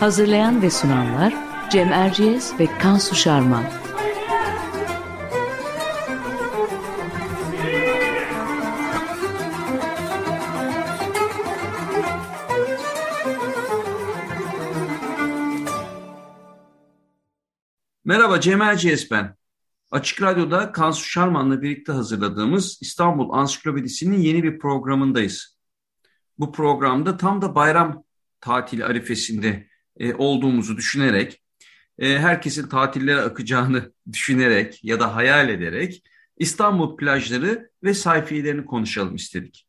Hazırlayan ve sunanlar Cem Erciyes ve Kansu Şarman. Merhaba Cem Erciyes ben. Açık Radyo'da Kansu Şarman'la birlikte hazırladığımız İstanbul Ansiklopedisi'nin yeni bir programındayız. Bu programda tam da bayram tatili arifesinde e, olduğumuzu düşünerek, e, herkesin tatillere akacağını düşünerek ya da hayal ederek İstanbul plajları ve sayfiyelerini konuşalım istedik.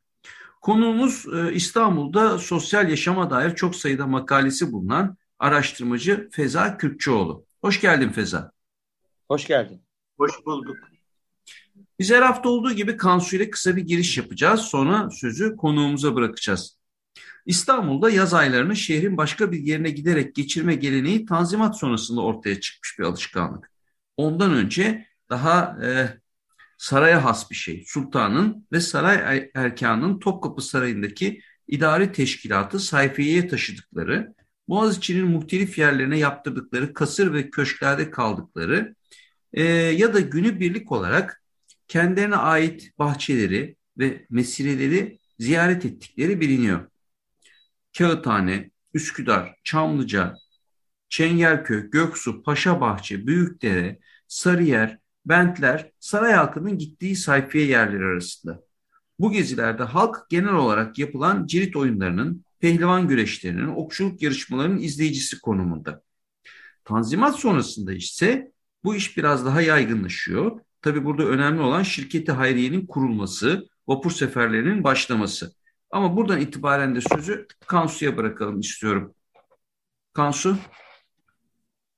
Konuğumuz e, İstanbul'da sosyal yaşama dair çok sayıda makalesi bulunan araştırmacı Feza Kürkçüoğlu. Hoş geldin Feza. Hoş geldin. Hoş bulduk. Biz her hafta olduğu gibi Kansu ile kısa bir giriş yapacağız. Sonra sözü konuğumuza bırakacağız. İstanbul'da yaz aylarını şehrin başka bir yerine giderek geçirme geleneği Tanzimat sonrasında ortaya çıkmış bir alışkanlık. Ondan önce daha e, saraya has bir şey. Sultanın ve saray er-, erkanının Topkapı Sarayı'ndaki idari teşkilatı sayfiyeye taşıdıkları, Boğaziçi'nin muhtelif yerlerine yaptırdıkları kasır ve köşklerde kaldıkları e, ya da günübirlik olarak kendilerine ait bahçeleri ve mesireleri ziyaret ettikleri biliniyor. Kağıthane, Üsküdar, Çamlıca, Çengelköy, Göksu, Paşabahçe, Büyükdere, Sarıyer, Bentler saray halkının gittiği sayfiye yerleri arasında. Bu gezilerde halk genel olarak yapılan cirit oyunlarının, pehlivan güreşlerinin, okçuluk yarışmalarının izleyicisi konumunda. Tanzimat sonrasında ise bu iş biraz daha yaygınlaşıyor. Tabi burada önemli olan şirketi hayriyenin kurulması, vapur seferlerinin başlaması. Ama buradan itibaren de sözü Kansu'ya bırakalım istiyorum. Kansu.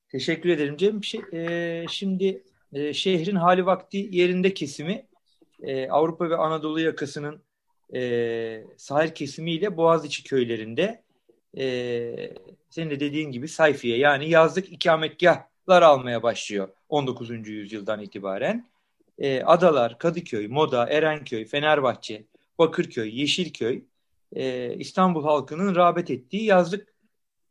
Teşekkür ederim Cem. Şey, e, şimdi e, şehrin hali vakti yerinde kesimi e, Avrupa ve Anadolu yakasının e, sahil kesimiyle Boğaziçi köylerinde e, senin de dediğin gibi sayfiye yani yazlık ikametgahlar almaya başlıyor 19. yüzyıldan itibaren. E, Adalar, Kadıköy, Moda, Erenköy, Fenerbahçe, Bakırköy, Yeşilköy e, İstanbul halkının rağbet ettiği yazlık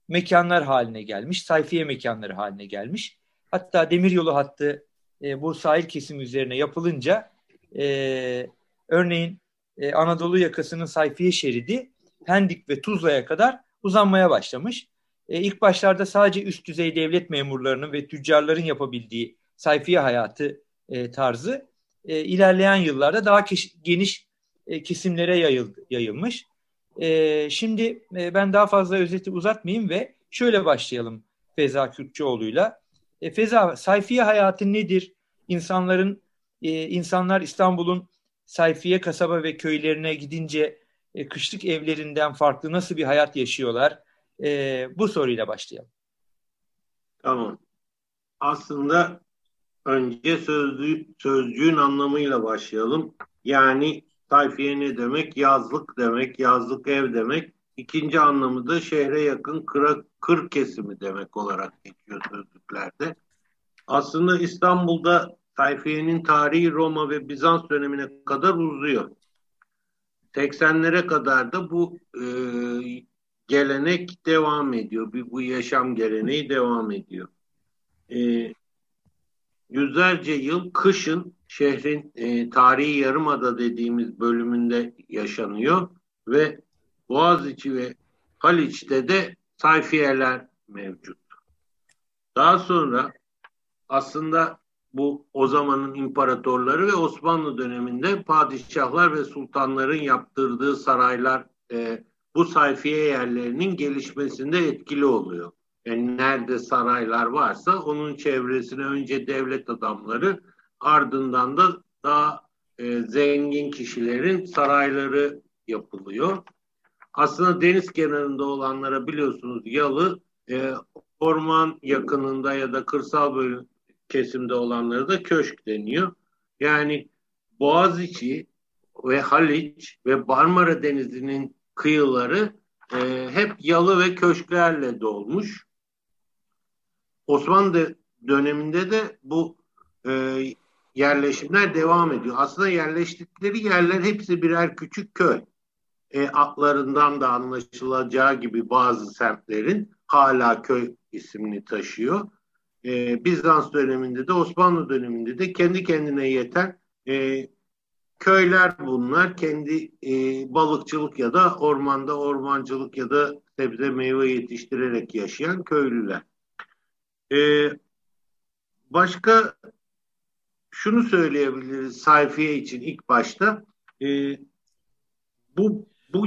mekanlar haline gelmiş, sayfiye mekanları haline gelmiş. Hatta demiryolu hattı e, bu sahil kesim üzerine yapılınca e, örneğin e, Anadolu yakasının sayfiye şeridi Pendik ve Tuzla'ya kadar uzanmaya başlamış. E, ilk başlarda sadece üst düzey devlet memurlarının ve tüccarların yapabildiği sayfiye hayatı e, tarzı e, ilerleyen yıllarda daha geniş e, kesimlere yayıldı, yayılmış. E, şimdi e, ben daha fazla özeti uzatmayayım ve şöyle başlayalım Feza Kürkçüoğlu'yla. E, Feza, sayfiye hayatı nedir? İnsanların, e, insanlar İstanbul'un sayfiye kasaba ve köylerine gidince e, kışlık evlerinden farklı nasıl bir hayat yaşıyorlar? E, bu soruyla başlayalım. Tamam. Aslında önce sözlü, sözcüğün anlamıyla başlayalım. Yani Sayfiye ne demek? Yazlık demek, yazlık ev demek. İkinci anlamı da şehre yakın kıra, kır kesimi demek olarak geçiyor sözlüklerde. Aslında İstanbul'da sayfiyenin tarihi Roma ve Bizans dönemine kadar uzuyor. 80'lere kadar da bu e, gelenek devam ediyor. Bu, bu yaşam geleneği devam ediyor. E, yüzlerce yıl kışın şehrin e, tarihi yarımada dediğimiz bölümünde yaşanıyor ve Boğaziçi ve Haliç'te de sayfiyeler mevcut. Daha sonra aslında bu o zamanın imparatorları ve Osmanlı döneminde padişahlar ve sultanların yaptırdığı saraylar e, bu sayfiye yerlerinin gelişmesinde etkili oluyor. Yani nerede saraylar varsa onun çevresine önce devlet adamları ardından da daha e, zengin kişilerin sarayları yapılıyor. Aslında deniz kenarında olanlara biliyorsunuz yalı e, orman yakınında ya da kırsal bölüm kesimde olanlara da köşk deniyor. Yani Boğaziçi ve Haliç ve Marmara Denizi'nin kıyıları e, hep yalı ve köşklerle dolmuş. Osmanlı döneminde de bu e, yerleşimler devam ediyor. Aslında yerleştikleri yerler hepsi birer küçük köy. E, atlarından da anlaşılacağı gibi bazı semtlerin hala köy ismini taşıyor. E, Bizans döneminde de Osmanlı döneminde de kendi kendine yeten e, köyler bunlar. Kendi e, balıkçılık ya da ormanda ormancılık ya da sebze meyve yetiştirerek yaşayan köylüler. E, başka şunu söyleyebiliriz sayfiye için ilk başta. E, bu bu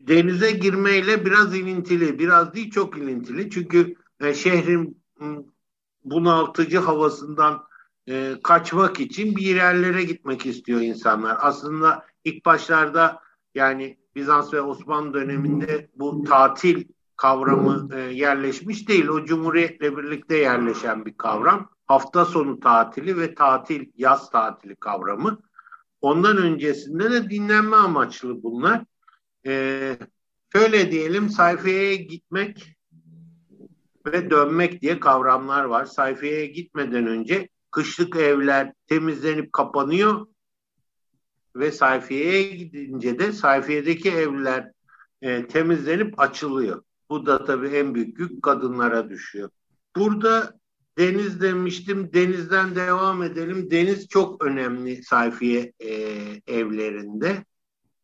denize girmeyle biraz ilintili, biraz değil çok ilintili. Çünkü e, şehrin bunaltıcı havasından e, kaçmak için bir yerlere gitmek istiyor insanlar. Aslında ilk başlarda yani Bizans ve Osmanlı döneminde bu tatil kavramı e, yerleşmiş değil. O cumhuriyetle birlikte yerleşen bir kavram. Hafta sonu tatili ve tatil, yaz tatili kavramı. Ondan öncesinde de dinlenme amaçlı bunlar. Ee, şöyle diyelim sayfaya gitmek ve dönmek diye kavramlar var. Sayfaya gitmeden önce kışlık evler temizlenip kapanıyor ve sayfiyeye gidince de sayfiyedeki evler e, temizlenip açılıyor. Bu da tabii en büyük yük kadınlara düşüyor. Burada deniz demiştim. Denizden devam edelim. Deniz çok önemli sayfiye e, evlerinde.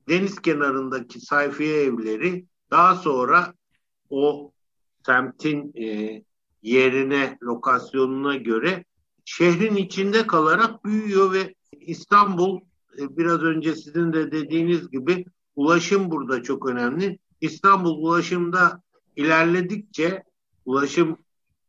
Deniz kenarındaki sayfiye evleri daha sonra o semtin e, yerine, lokasyonuna göre şehrin içinde kalarak büyüyor ve İstanbul e, biraz önce sizin de dediğiniz gibi ulaşım burada çok önemli. İstanbul ulaşımda ilerledikçe, ulaşım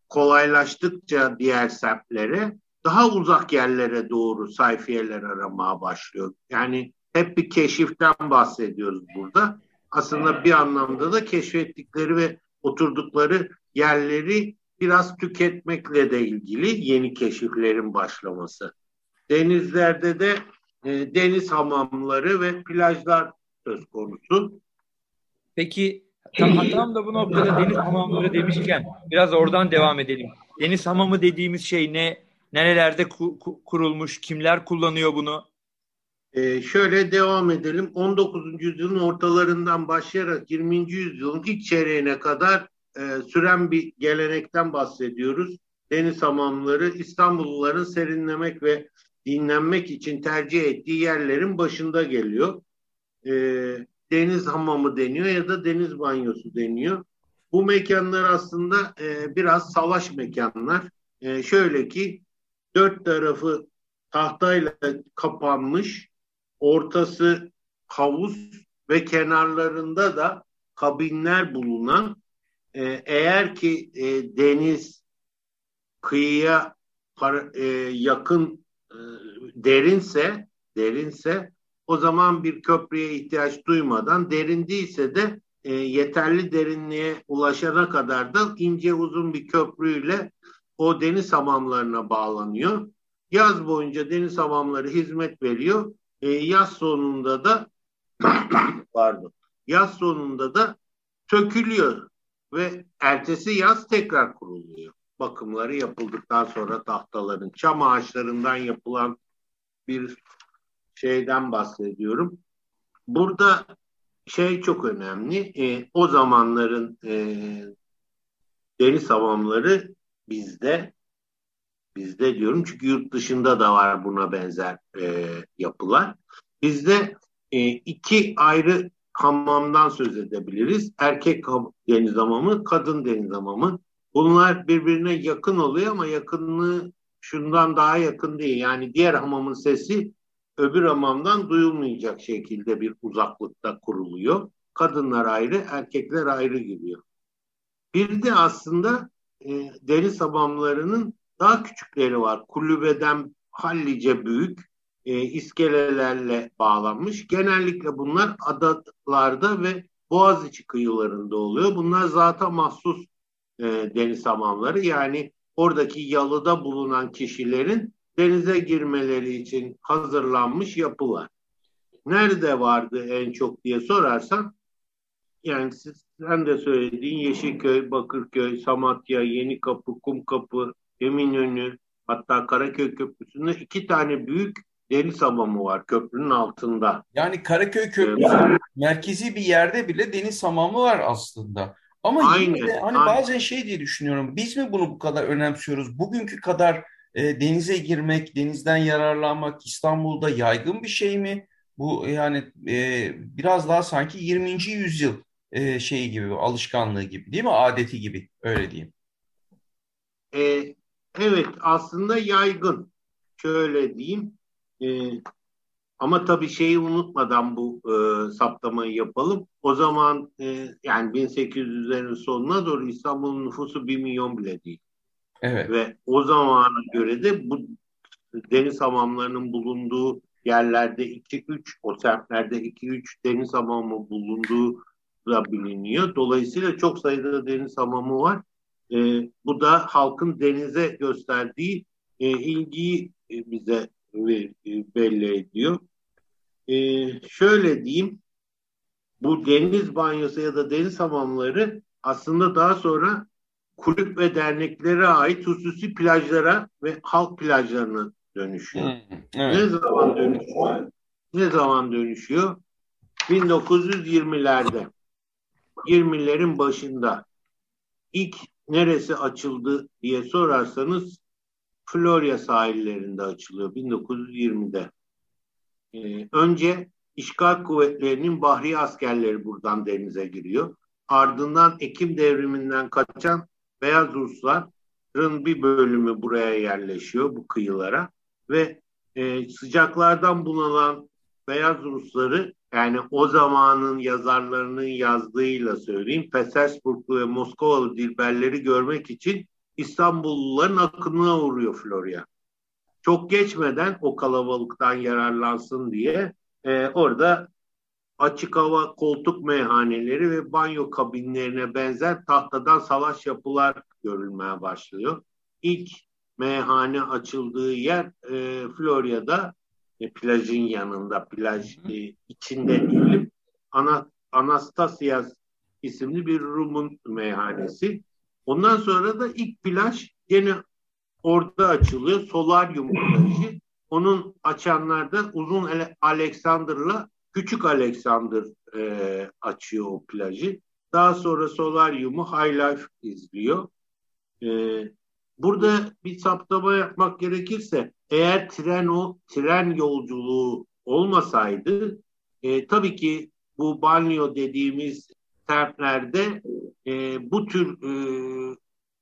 kolaylaştıkça diğer semtlere daha uzak yerlere doğru sayfiyeler aramaya başlıyor. Yani hep bir keşiften bahsediyoruz burada. Aslında bir anlamda da keşfettikleri ve oturdukları yerleri biraz tüketmekle de ilgili yeni keşiflerin başlaması. Denizlerde de e, deniz hamamları ve plajlar söz konusu. Peki tam, tam da bu noktada deniz hamamları demişken biraz oradan devam edelim. Deniz hamamı dediğimiz şey ne? Nerelerde ku, ku, kurulmuş? Kimler kullanıyor bunu? Ee, şöyle devam edelim. 19. yüzyılın ortalarından başlayarak 20. yüzyılın ilk çeyreğine kadar e, süren bir gelenekten bahsediyoruz. Deniz hamamları İstanbulluların serinlemek ve dinlenmek için tercih ettiği yerlerin başında geliyor. E, deniz hamamı deniyor ya da deniz banyosu deniyor. Bu mekanlar aslında e, biraz savaş mekanlar. E, şöyle ki dört tarafı tahtayla kapanmış, ortası havuz ve kenarlarında da kabinler bulunan e, eğer ki e, deniz kıyıya para, e, yakın e, derinse derinse o zaman bir köprüye ihtiyaç duymadan derin değilse de e, yeterli derinliğe ulaşana kadar da ince uzun bir köprüyle o deniz hamamlarına bağlanıyor. Yaz boyunca deniz hamamları hizmet veriyor. E, yaz sonunda da pardon yaz sonunda da sökülüyor ve ertesi yaz tekrar kuruluyor. Bakımları yapıldıktan sonra tahtaların çam ağaçlarından yapılan bir şeyden bahsediyorum. Burada şey çok önemli. E, o zamanların e, deniz hamamları bizde bizde diyorum çünkü yurt dışında da var buna benzer e, yapılar. Bizde e, iki ayrı hamamdan söz edebiliriz. Erkek deniz hamamı, kadın deniz hamamı. Bunlar birbirine yakın oluyor ama yakınlığı şundan daha yakın değil. Yani diğer hamamın sesi öbür hamamdan duyulmayacak şekilde bir uzaklıkta kuruluyor. Kadınlar ayrı, erkekler ayrı giriyor. Bir de aslında e, deniz hamamlarının daha küçükleri var. Kulübeden hallice büyük. e, iskelelerle bağlanmış. Genellikle bunlar adalarda ve Boğaziçi kıyılarında oluyor. Bunlar zaten mahsus e, deniz hamamları. Yani oradaki yalıda bulunan kişilerin denize girmeleri için hazırlanmış yapılar. Nerede vardı en çok diye sorarsan yani siz, sen de söylediğin Yeşilköy, Bakırköy, Samatya, Yenikapı, Kumkapı, Eminönü hatta Karaköy Köprüsü'nde iki tane büyük deniz hamamı var köprünün altında. Yani Karaköy Köprüsü evet. merkezi bir yerde bile deniz hamamı var aslında. Ama aynen, yine de hani aynen. bazen şey diye düşünüyorum. Biz mi bunu bu kadar önemsiyoruz? Bugünkü kadar e, denize girmek, denizden yararlanmak İstanbul'da yaygın bir şey mi? Bu yani e, biraz daha sanki 20. yüzyıl e, şeyi gibi, alışkanlığı gibi değil mi? Adeti gibi öyle diyeyim. E, evet aslında yaygın. Şöyle diyeyim. E, ama tabii şeyi unutmadan bu e, saptamayı yapalım. O zaman e, yani 1800'lerin sonuna doğru İstanbul'un nüfusu 1 milyon bile değil. Evet. Ve o zamana göre de bu deniz hamamlarının bulunduğu yerlerde 2-3, o semtlerde 2-3 deniz hamamı bulunduğu da biliniyor. Dolayısıyla çok sayıda deniz hamamı var. E, bu da halkın denize gösterdiği e, ilgiyi e, bize e, belli ediyor. E, şöyle diyeyim, bu deniz banyosu ya da deniz hamamları aslında daha sonra kulüp ve derneklere ait hususi plajlara ve halk plajlarına dönüşüyor. Hmm, evet. Ne zaman dönüşüyor? Ne zaman dönüşüyor? 1920'lerde. 20'lerin başında. İlk neresi açıldı diye sorarsanız Florya sahillerinde açılıyor 1920'de. Ee, önce işgal kuvvetlerinin bahri askerleri buradan denize giriyor. Ardından Ekim devriminden kaçan Beyaz Rusların bir bölümü buraya yerleşiyor bu kıyılara ve e, sıcaklardan bunalan Beyaz Rusları yani o zamanın yazarlarının yazdığıyla söyleyeyim Petersburglu ve Moskovalı dilberleri görmek için İstanbulluların akınına uğruyor Florya. Çok geçmeden o kalabalıktan yararlansın diye e, orada açık hava koltuk meyhaneleri ve banyo kabinlerine benzer tahtadan salaş yapılar görülmeye başlıyor. İlk meyhane açıldığı yer e, Florya'da e, plajın yanında, plaj e, içinde diyelim. Ana, Anastasias isimli bir Rum'un meyhanesi. Ondan sonra da ilk plaj gene orada açılıyor. Solaryum plajı. Onun açanlar da Uzun Alexander'la Küçük Alexander e, açıyor o plajı. Daha sonra Solaryum'u High Life izliyor. E, burada bir saptama yapmak gerekirse eğer tren o tren yolculuğu olmasaydı e, tabii ki bu banyo dediğimiz semtlerde e, bu tür e,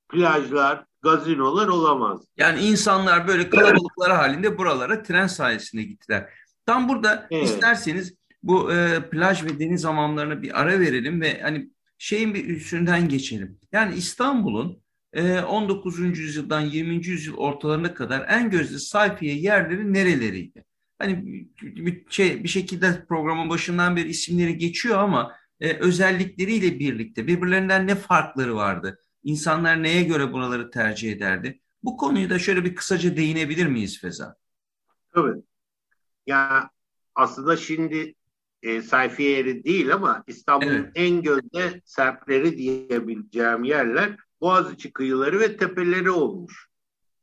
plajlar, gazinolar olamaz. Yani insanlar böyle kalabalıklar halinde buralara tren sayesinde gittiler. Tam burada evet. isterseniz bu e, plaj ve deniz hamamlarına bir ara verelim ve hani şeyin bir üstünden geçelim. Yani İstanbul'un e, 19. yüzyıldan 20. yüzyıl ortalarına kadar en gözde sayfiye yerleri nereleriydi? Hani bir şey bir şekilde programın başından beri isimleri geçiyor ama e, özellikleriyle birlikte birbirlerinden ne farkları vardı? İnsanlar neye göre buraları tercih ederdi? Bu konuyu da şöyle bir kısaca değinebilir miyiz Feza? Tabii. Ya aslında şimdi e, sayfiye yeri değil ama İstanbul'un evet. en gözde semtleri diyebileceğim yerler Boğaziçi kıyıları ve tepeleri olmuş.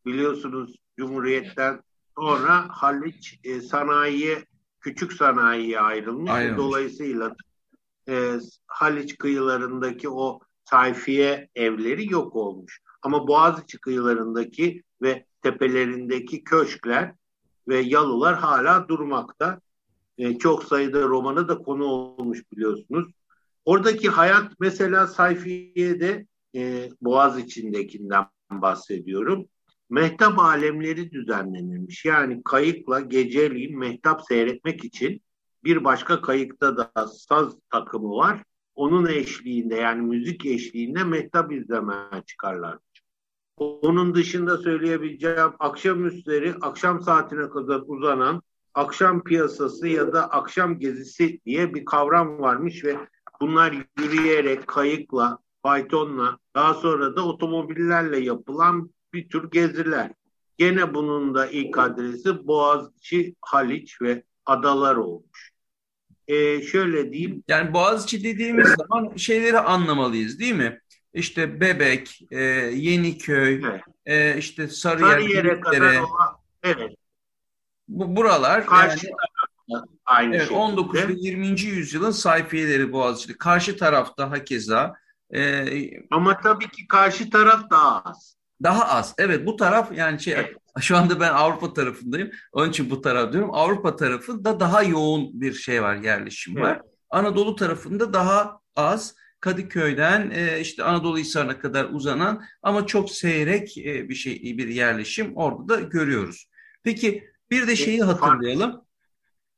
Biliyorsunuz Cumhuriyet'ten sonra Haliç e, sanayiye, küçük sanayiye ayrılmış. ayrılmış. Dolayısıyla e, Haliç kıyılarındaki o sayfiye evleri yok olmuş. Ama Boğaziçi kıyılarındaki ve tepelerindeki köşkler ve yalılar hala durmakta. E, çok sayıda romana da konu olmuş biliyorsunuz. Oradaki hayat mesela sayfiyede e, Boğaz içindekinden bahsediyorum. Mehtap alemleri düzenlenirmiş. Yani kayıkla geceliğin mehtap seyretmek için bir başka kayıkta da saz takımı var. Onun eşliğinde yani müzik eşliğinde mehtap izlemeye çıkarlar. Onun dışında söyleyebileceğim akşam üstleri akşam saatine kadar uzanan akşam piyasası ya da akşam gezisi diye bir kavram varmış ve bunlar yürüyerek, kayıkla, faytonla, daha sonra da otomobillerle yapılan bir tür geziler. Gene bunun da ilk adresi Boğaziçi, Haliç ve adalar olmuş. Ee, şöyle diyeyim. Yani Boğaziçi dediğimiz zaman şeyleri anlamalıyız değil mi? İşte Bebek, e, Yeniköy, evet. e, işte Sarıyer, Sarıyer'e kadar olan, evet. Bu buralar Karşı yani, aynı evet, 19 ve 20. yüzyılın sayfiyeleri Boğaziçi'de. Karşı tarafta hakeza. E, Ama tabii ki karşı taraf daha az. Daha az. Evet bu taraf yani şey evet. şu anda ben Avrupa tarafındayım. Onun için bu taraf diyorum. Avrupa tarafında daha yoğun bir şey var, yerleşim var. Evet. Anadolu tarafında daha az. Kadıköy'den e, işte Anadolu Hisarı'na kadar uzanan ama çok seyrek e, bir şey bir yerleşim orada da görüyoruz. Peki bir de şeyi hatırlayalım.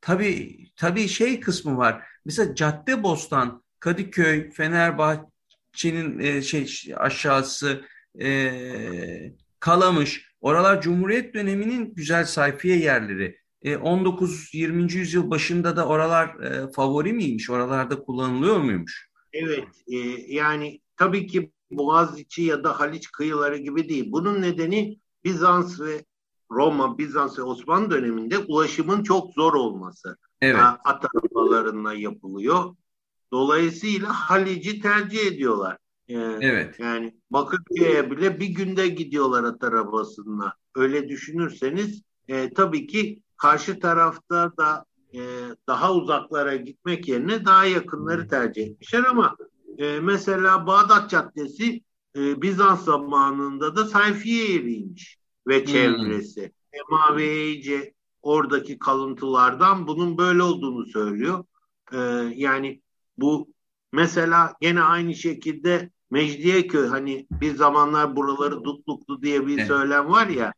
Tabii tabii şey kısmı var. Mesela Caddebostan, Kadıköy, Fenerbahçe'nin e, şey aşağısı e, Kalamış. Oralar Cumhuriyet döneminin güzel sayfiye yerleri. E, 19-20. yüzyıl başında da oralar e, favori miymiş? Oralarda kullanılıyor muymuş? Evet. E, yani tabii ki Boğaziçi ya da Haliç kıyıları gibi değil. Bunun nedeni Bizans ve Roma, Bizans ve Osmanlı döneminde ulaşımın çok zor olması. Evet. At arabalarına yapılıyor. Dolayısıyla Halic'i tercih ediyorlar. Yani, evet. Yani Bakırköy'e bile bir günde gidiyorlar at arabasına. Öyle düşünürseniz e, tabii ki karşı tarafta da e, daha uzaklara gitmek yerine daha yakınları tercih etmişler ama e, mesela Bağdat Caddesi e, Bizans zamanında da sayfiye yeriymiş ve çevresi. Hmm. Emavi oradaki kalıntılardan bunun böyle olduğunu söylüyor. Ee, yani bu mesela gene aynı şekilde Mecidiyeköy hani bir zamanlar buraları dutluklu diye bir evet. söylem var ya.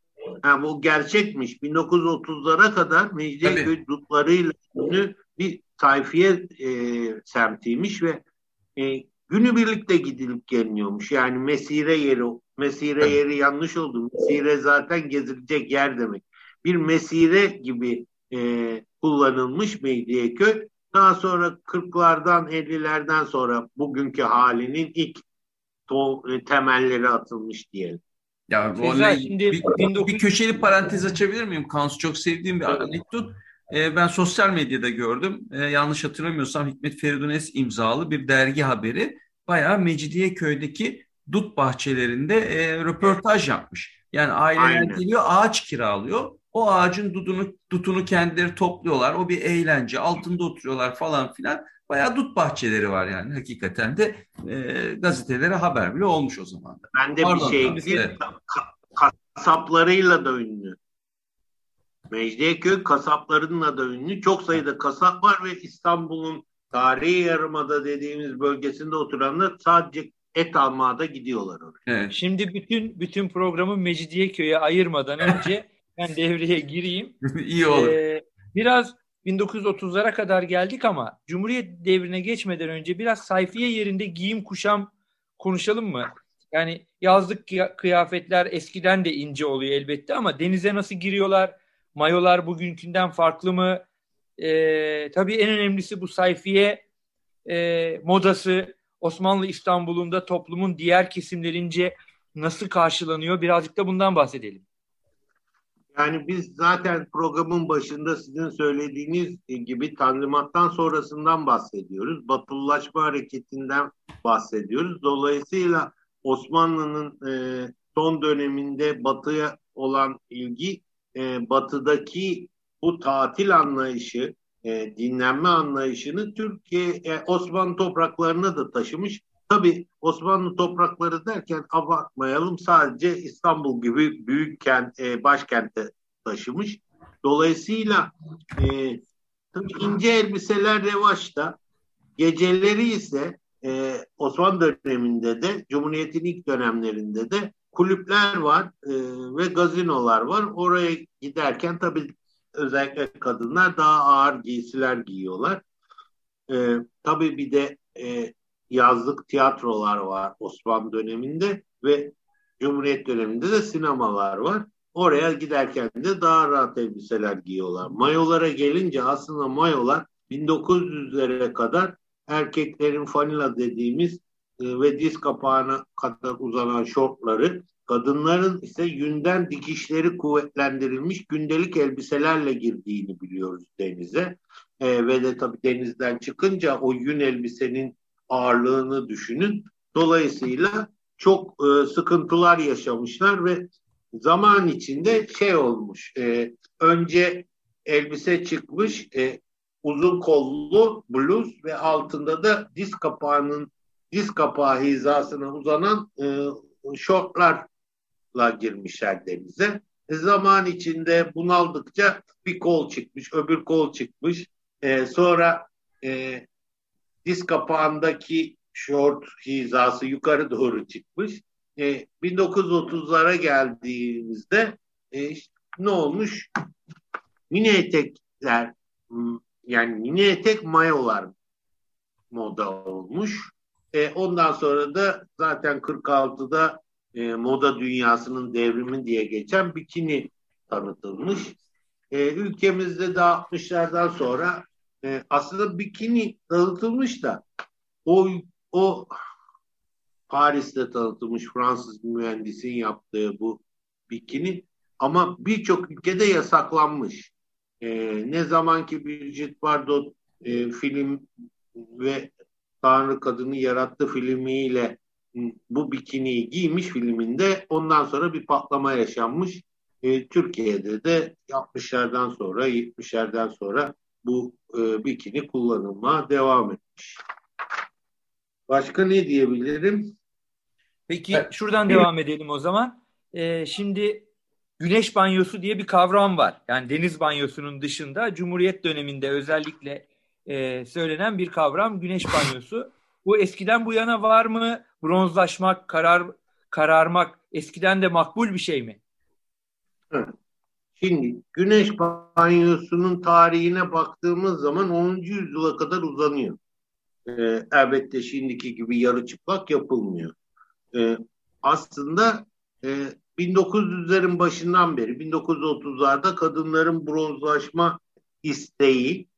Yani bu gerçekmiş. 1930'lara kadar Mecidiyeköy Tabii. dutlarıyla ünlü bir sayfiye e, semtiymiş ve e, günü birlikte gidilip geliniyormuş. Yani mesire yeri mesire yeri yanlış oldu. Mesire zaten gezilecek yer demek. Bir mesire gibi e, kullanılmış Mecidiyeköy. Daha sonra 40'lardan 50'lerden sonra bugünkü halinin ilk to- temelleri atılmış diyelim. Ya Güzel, şimdi bir, 19... bir köşeli parantez açabilir miyim? Kansu çok sevdiğim bir evet. anekdot. Ee, ben sosyal medyada gördüm. Ee, yanlış hatırlamıyorsam Hikmet Feridunes imzalı bir dergi haberi. Bayağı Mecidiyeköy'deki dut bahçelerinde e, röportaj yapmış. Yani aileler Aynen. geliyor ağaç kiralıyor. O ağacın dudunu, dutunu kendileri topluyorlar. O bir eğlence. Altında oturuyorlar falan filan. Bayağı dut bahçeleri var yani hakikaten de e, gazetelere haber bile olmuş o zaman da. Ben de Pardon, bir şey ekleyeyim. Kasaplarıyla da ünlü. Mecidiyeköy kasaplarınla da ünlü. Çok sayıda kasap var ve İstanbul'un tarihi yarımada dediğimiz bölgesinde oturanlar sadece et almaya da gidiyorlar oraya. Evet. Şimdi bütün bütün programı Mecidiyeköy'e ayırmadan önce ben devreye gireyim. İyi olur. Ee, biraz 1930'lara kadar geldik ama Cumhuriyet devrine geçmeden önce biraz sayfiye yerinde giyim kuşam konuşalım mı? Yani yazlık kıyafetler eskiden de ince oluyor elbette ama denize nasıl giriyorlar? Mayolar bugünkünden farklı mı? Ee, tabii en önemlisi bu sayfiye e, modası Osmanlı İstanbul'unda toplumun diğer kesimlerince nasıl karşılanıyor? Birazcık da bundan bahsedelim. Yani biz zaten programın başında sizin söylediğiniz gibi Tanzimat'tan sonrasından bahsediyoruz. Batılılaşma hareketinden bahsediyoruz. Dolayısıyla Osmanlı'nın e, son döneminde batıya olan ilgi e, batıdaki bu tatil anlayışı, e, dinlenme anlayışını Türkiye, e, Osmanlı topraklarına da taşımış. Tabi Osmanlı toprakları derken abartmayalım sadece İstanbul gibi büyük kent, e, başkente taşımış. Dolayısıyla e, ince elbiseler revaçta. Geceleri ise e, Osmanlı döneminde de Cumhuriyet'in ilk dönemlerinde de kulüpler var e, ve gazinolar var. Oraya giderken tabii özellikle kadınlar daha ağır giysiler giyiyorlar. E, tabii bir de e, yazlık tiyatrolar var Osmanlı döneminde ve Cumhuriyet döneminde de sinemalar var. oraya giderken de daha rahat elbiseler giyiyorlar. Mayolara gelince aslında mayolar 1900'lere kadar erkeklerin fanila dediğimiz e, ve diz kapağına kadar uzanan şortları, kadınların ise yünden dikişleri kuvvetlendirilmiş gündelik elbiselerle girdiğini biliyoruz denize. E, ve de tabii denizden çıkınca o yün elbisenin ağırlığını düşünün. Dolayısıyla çok e, sıkıntılar yaşamışlar ve zaman içinde şey olmuş. E, önce elbise çıkmış, e, uzun kollu bluz ve altında da diz kapağının diz kapağı hizasına uzanan e, şortlarla girmişler denize. E, zaman içinde bunaldıkça bir kol çıkmış, öbür kol çıkmış. E, sonra e, diz kapağındaki şort hizası yukarı doğru çıkmış. E, 1930'lara geldiğimizde e, ne olmuş? Mini etekler yani mini etek mayolar moda olmuş. E, ondan sonra da zaten 46'da e, moda dünyasının devrimi diye geçen bikini tanıtılmış. E, ülkemizde de 60'lardan sonra e, aslında bikini tanıtılmış da o o Paris'te tanıtılmış Fransız mühendisin yaptığı bu bikini ama birçok ülkede yasaklanmış. E, ne zaman ki Brigitte Bardot e, film ve Tanrı Kadını Yarattı filmiyle bu bikiniyi giymiş filminde ondan sonra bir patlama yaşanmış. E, Türkiye'de de 60'lardan sonra 70'lerden sonra bu e, bikini kullanılmaya devam etmiş. Başka ne diyebilirim? Peki evet. şuradan devam edelim o zaman. Ee, şimdi güneş banyosu diye bir kavram var. Yani deniz banyosunun dışında Cumhuriyet döneminde özellikle e, söylenen bir kavram güneş banyosu. Bu eskiden bu yana var mı? Bronzlaşmak, karar kararmak eskiden de makbul bir şey mi? Şimdi güneş banyosunun tarihine baktığımız zaman 10. yüzyıla kadar uzanıyor. Ee, elbette şimdiki gibi yarı çıplak yapılmıyor. Ee, aslında e, 1900'lerin başından beri 1930'larda kadınların bronzlaşma isteği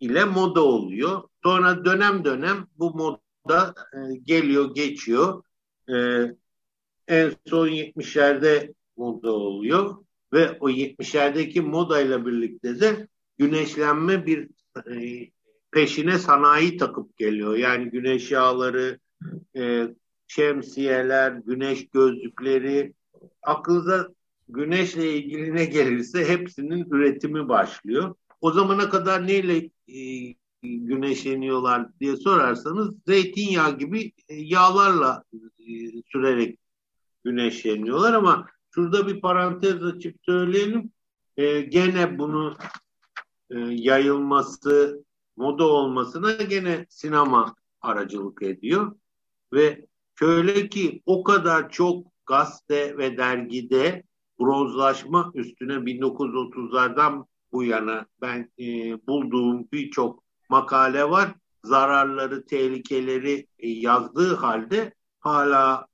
ile moda oluyor. Sonra dönem dönem bu moda e, geliyor, geçiyor. E, en son 70'lerde moda oluyor ve o 70'lerdeki modayla birlikte de güneşlenme bir e, peşine sanayi takıp geliyor. Yani güneş yağları, e, şemsiyeler, güneş gözlükleri, aklınıza güneşle ilgili ne gelirse hepsinin üretimi başlıyor. O zamana kadar neyle e, güneşleniyorlar diye sorarsanız zeytinyağı gibi e, yağlarla e, sürerek güneşleniyorlar ama şurada bir parantez açıp söyleyelim. E, gene bunu e, yayılması, moda olmasına gene sinema aracılık ediyor ve şöyle ki o kadar çok gazete ve dergide bronzlaşma üstüne 1930'lardan bu yana ben e, bulduğum birçok makale var. Zararları, tehlikeleri e, yazdığı halde hala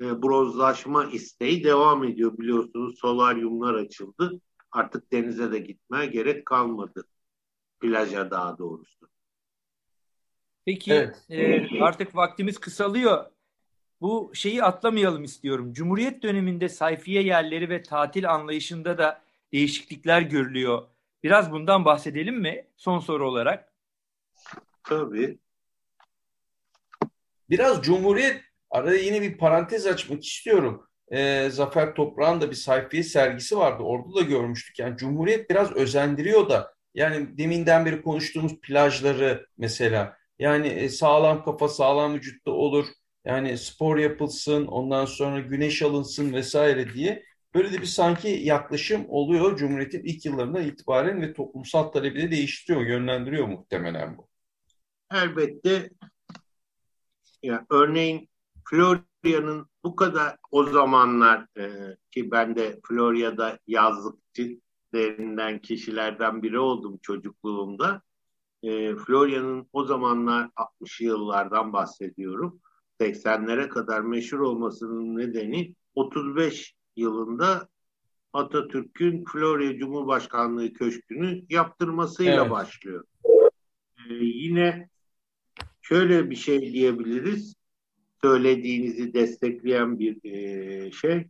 e, bronzlaşma isteği devam ediyor. Biliyorsunuz solaryumlar açıldı. Artık denize de gitmeye gerek kalmadı. Plaja daha doğrusu. Peki evet. e, artık vaktimiz kısalıyor. Bu şeyi atlamayalım istiyorum. Cumhuriyet döneminde sayfiye yerleri ve tatil anlayışında da değişiklikler görülüyor. Biraz bundan bahsedelim mi son soru olarak? Tabii. Biraz Cumhuriyet arada yine bir parantez açmak istiyorum. Ee, Zafer Toprağ'ın da bir sayfiye sergisi vardı. Orada da görmüştük. Yani Cumhuriyet biraz özendiriyor da. Yani deminden beri konuştuğumuz plajları mesela. Yani e, sağlam kafa sağlam vücutta olur. Yani spor yapılsın, ondan sonra güneş alınsın vesaire diye Böyle de bir sanki yaklaşım oluyor Cumhuriyet'in ilk yıllarından itibaren ve toplumsal talebi de değiştiriyor, yönlendiriyor muhtemelen bu. Elbette ya örneğin Florya'nın bu kadar o zamanlar e, ki ben de Florya'da yazlıkçılerinden kişilerden biri oldum çocukluğumda. E, Florya'nın o zamanlar 60 yıllardan bahsediyorum. 80'lere kadar meşhur olmasının nedeni 35 yılında Atatürk'ün Florya Cumhurbaşkanlığı Köşkü'nü yaptırmasıyla evet. başlıyor. Ee, yine şöyle bir şey diyebiliriz. Söylediğinizi destekleyen bir e, şey.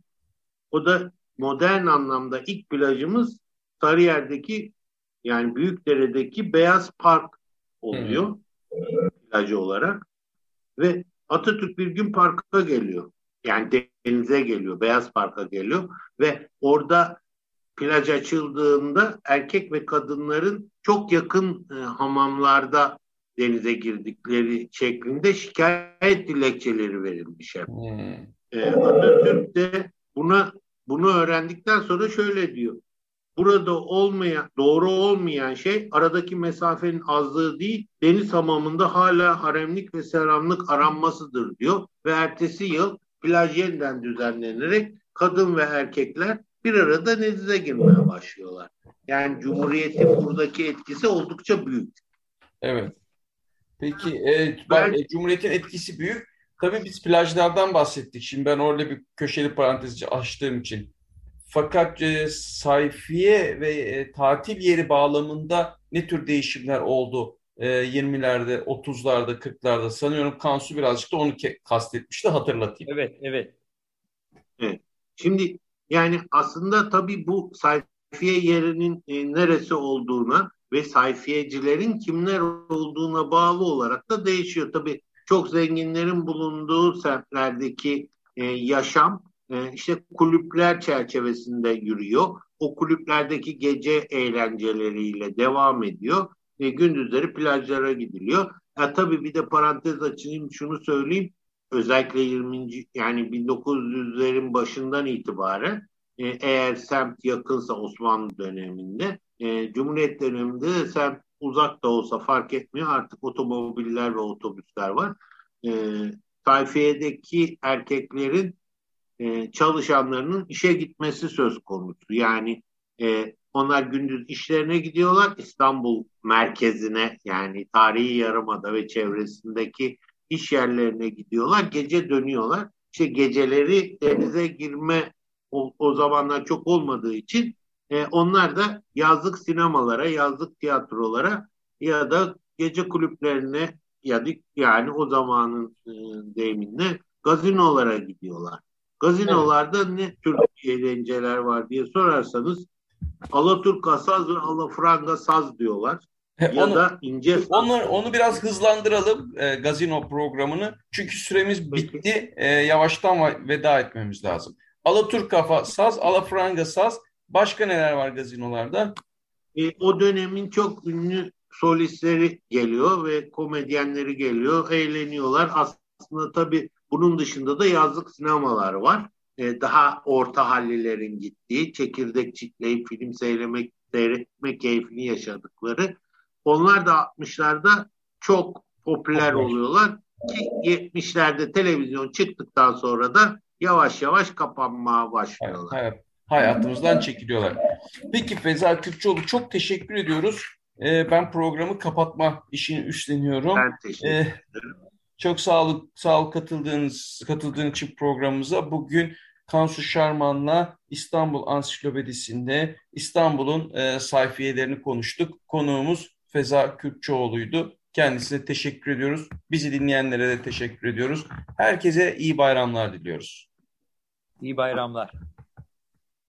O da modern anlamda ilk plajımız Sarıyer'deki yani Büyükdere'deki Beyaz Park oluyor. Hı. Plajı olarak. Ve Atatürk bir gün parka geliyor. Yani denize geliyor, Beyaz Park'a geliyor ve orada plaj açıldığında erkek ve kadınların çok yakın e, hamamlarda denize girdikleri şeklinde şikayet dilekçeleri verilmiş hep. Hmm. E, Atatürk de buna bunu öğrendikten sonra şöyle diyor. Burada olmayan, doğru olmayan şey aradaki mesafenin azlığı değil, deniz hamamında hala haremlik ve seramlık aranmasıdır diyor. Ve ertesi yıl plaj yeniden düzenlenerek kadın ve erkekler bir arada denize girmeye başlıyorlar. Yani Cumhuriyet'in buradaki etkisi oldukça büyük. Evet. Peki e, ben, ben, Cumhuriyet'in etkisi büyük. Tabii biz plajlardan bahsettik. Şimdi ben orada bir köşeli parantezi açtığım için. Fakat e, sayfiye ve e, tatil yeri bağlamında ne tür değişimler oldu? E, 20'lerde, 30'larda, 40'larda sanıyorum Kansu birazcık da onu kastetmişti hatırlatayım. Evet, evet. Evet. Şimdi yani aslında tabii bu sayfiye yerinin e, neresi olduğuna ve sayfiyecilerin kimler olduğuna bağlı olarak da değişiyor. Tabii çok zenginlerin bulunduğu semtlerdeki e, yaşam e, işte kulüpler çerçevesinde yürüyor. O kulüplerdeki gece eğlenceleriyle devam ediyor. E, gündüzleri plajlara gidiliyor. Ya, tabii bir de parantez açayım şunu söyleyeyim. Özellikle 20. yani 1900'lerin başından itibaren e, eğer semt yakınsa Osmanlı döneminde e, Cumhuriyet döneminde de semt uzak da olsa fark etmiyor. Artık otomobiller ve otobüsler var. E, sayfiyedeki erkeklerin e, çalışanlarının işe gitmesi söz konusu. Yani e, onlar gündüz işlerine gidiyorlar İstanbul merkezine yani tarihi yarımada ve çevresindeki iş yerlerine gidiyorlar. Gece dönüyorlar. İşte geceleri denize girme o, o zamanlar çok olmadığı için e, onlar da yazlık sinemalara, yazlık tiyatrolara ya da gece kulüplerine ya da yani o zamanın e, deyiminle gazinolara gidiyorlar. Gazinolarda ne tür eğlenceler var diye sorarsanız Alaturka saz ve Alafranga saz diyorlar. ya onu, da ince saz. Onu, onu biraz hızlandıralım e, gazino programını. Çünkü süremiz bitti. E, yavaştan veda etmemiz lazım. Alaturka saz, Alafranga saz. Başka neler var gazinolarda? E, o dönemin çok ünlü solistleri geliyor ve komedyenleri geliyor. Eğleniyorlar. Aslında tabii bunun dışında da yazlık sinemalar var. Ee, daha orta hallilerin gittiği, çekirdek çitleyip film seyremek, seyretme keyfini yaşadıkları. Onlar da 60'larda çok popüler oluyorlar ki 70'lerde televizyon çıktıktan sonra da yavaş yavaş kapanmaya başlıyorlar. Evet, evet. Hayatımızdan çekiliyorlar. Peki Feza Kürkçoğlu çok teşekkür ediyoruz. Ee, ben programı kapatma işini üstleniyorum. Ben teşekkür ee, ederim. Çok sağ olun, sağ ol katıldığınız, katıldığın için programımıza. Bugün Kansu Şarman'la İstanbul Ansiklopedisi'nde İstanbul'un e, sayfiyelerini konuştuk. Konuğumuz Feza Kürkçoğlu'ydu. Kendisine teşekkür ediyoruz. Bizi dinleyenlere de teşekkür ediyoruz. Herkese iyi bayramlar diliyoruz. İyi bayramlar.